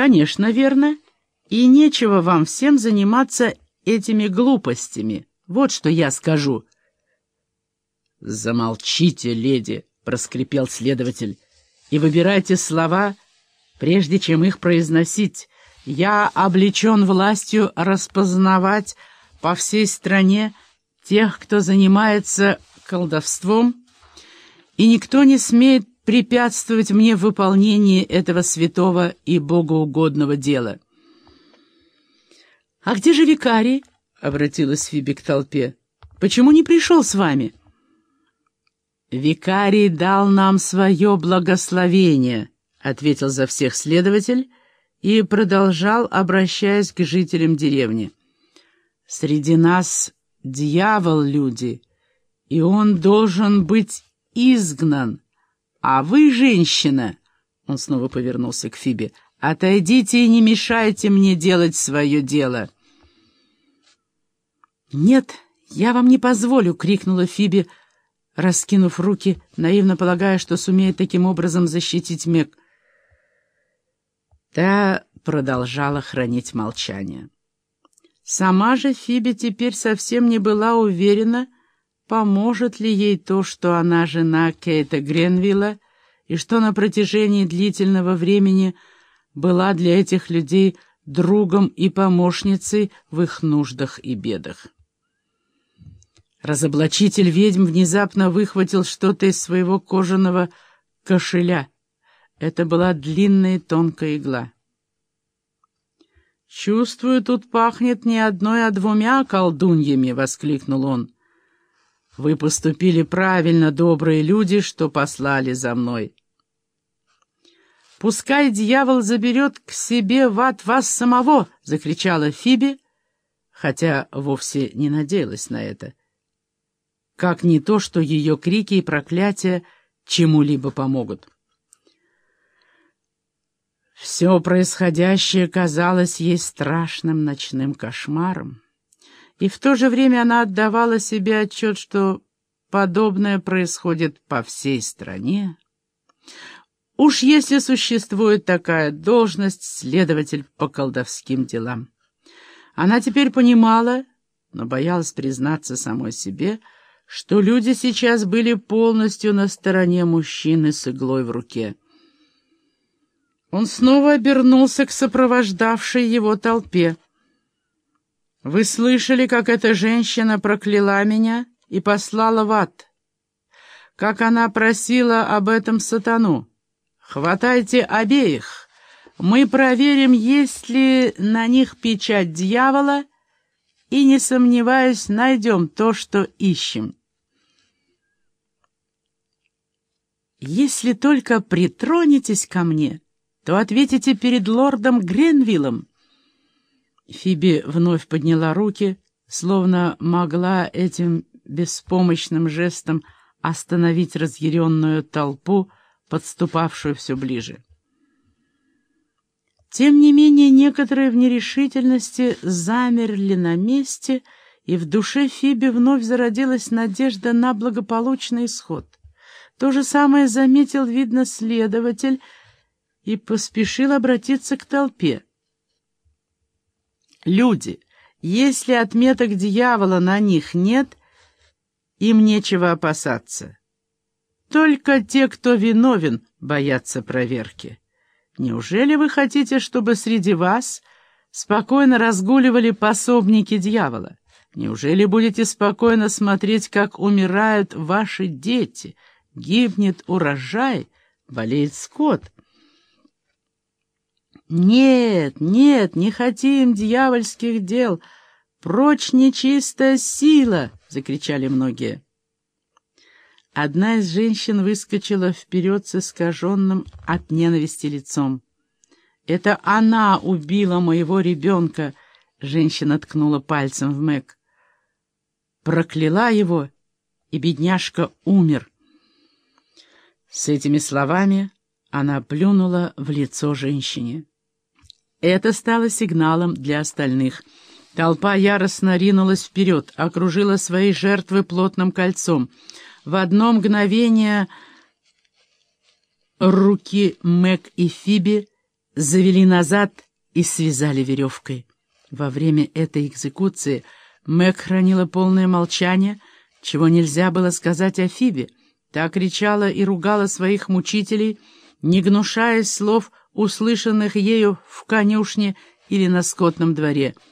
«Конечно, верно. И нечего вам всем заниматься этими глупостями. Вот что я скажу». «Замолчите, леди», — проскрипел следователь, — «и выбирайте слова, прежде чем их произносить. Я облечен властью распознавать по всей стране тех, кто занимается колдовством, и никто не смеет препятствовать мне в выполнении этого святого и богоугодного дела. «А где же викарий?» — обратилась Фиби к толпе. «Почему не пришел с вами?» «Викарий дал нам свое благословение», — ответил за всех следователь и продолжал, обращаясь к жителям деревни. «Среди нас дьявол, люди, и он должен быть изгнан. А вы, женщина, — он снова повернулся к Фибе, — отойдите и не мешайте мне делать свое дело». «Нет, я вам не позволю!» — крикнула Фиби, раскинув руки, наивно полагая, что сумеет таким образом защитить Мэг. Та продолжала хранить молчание. Сама же Фиби теперь совсем не была уверена, поможет ли ей то, что она жена Кейта Гренвилла, и что на протяжении длительного времени была для этих людей другом и помощницей в их нуждах и бедах. Разоблачитель ведьм внезапно выхватил что-то из своего кожаного кошеля. Это была длинная тонкая игла. «Чувствую, тут пахнет не одной, а двумя колдуньями!» — воскликнул он. «Вы поступили правильно, добрые люди, что послали за мной». «Пускай дьявол заберет к себе в ад вас самого!» — закричала Фиби, хотя вовсе не надеялась на это как не то, что ее крики и проклятия чему-либо помогут. Все происходящее казалось ей страшным ночным кошмаром, и в то же время она отдавала себе отчет, что подобное происходит по всей стране. Уж если существует такая должность, следователь по колдовским делам. Она теперь понимала, но боялась признаться самой себе, что люди сейчас были полностью на стороне мужчины с иглой в руке. Он снова обернулся к сопровождавшей его толпе. «Вы слышали, как эта женщина прокляла меня и послала в ад? Как она просила об этом сатану? Хватайте обеих! Мы проверим, есть ли на них печать дьявола, и, не сомневаясь, найдем то, что ищем». «Если только притронетесь ко мне, то ответите перед лордом Гренвиллом». Фиби вновь подняла руки, словно могла этим беспомощным жестом остановить разъяренную толпу, подступавшую все ближе. Тем не менее, некоторые в нерешительности замерли на месте, и в душе Фиби вновь зародилась надежда на благополучный исход. То же самое заметил, видно, следователь и поспешил обратиться к толпе. «Люди, если отметок дьявола на них нет, им нечего опасаться. Только те, кто виновен, боятся проверки. Неужели вы хотите, чтобы среди вас спокойно разгуливали пособники дьявола? Неужели будете спокойно смотреть, как умирают ваши дети?» гибнет урожай, болеет скот. «Нет, нет, не хотим дьявольских дел! Прочь нечистая сила!» — закричали многие. Одна из женщин выскочила вперед с искаженным от ненависти лицом. «Это она убила моего ребенка!» — женщина ткнула пальцем в Мэг. Прокляла его, и бедняжка умер. С этими словами она плюнула в лицо женщине. Это стало сигналом для остальных. Толпа яростно ринулась вперед, окружила свои жертвы плотным кольцом. В одно мгновение руки Мэг и Фиби завели назад и связали веревкой. Во время этой экзекуции Мэг хранила полное молчание, чего нельзя было сказать о Фибе. Та кричала и ругала своих мучителей, не гнушаясь слов, услышанных ею в конюшне или на скотном дворе —